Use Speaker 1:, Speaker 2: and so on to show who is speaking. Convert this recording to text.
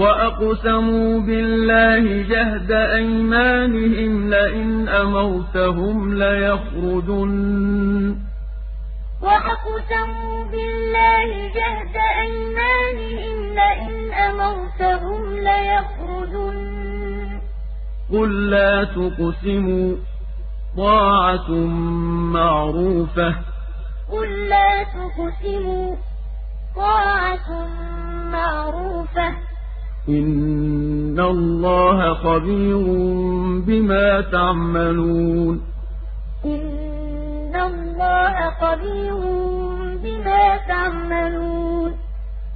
Speaker 1: وَأَقْسَمُوا بِاللَّهِ جَهْدَ أَيْمَانِهِمْ لَئِنْ أَمَرْتَهُمْ لَيَخْرُجُنَّ
Speaker 2: وَأَقْسَمُوا بِاللَّهِ جَهْدَ أَيْمَانِهِمْ لَئِنْ أَمَرْتَهُمْ لَيَخْرُجُنَّ
Speaker 1: قُل لَّا تُقْسِمُوا طَاعَةٌ مَّعْرُوفَةٌ
Speaker 2: قُل لَّا تُقْسِمُوا
Speaker 1: إِنَّ اللَّهَ خَبِيرٌ بِمَا تَعْمَلُونَ
Speaker 2: إِنَّ اللَّهَ خَبِيرٌ بِمَا تَعْمَلُونَ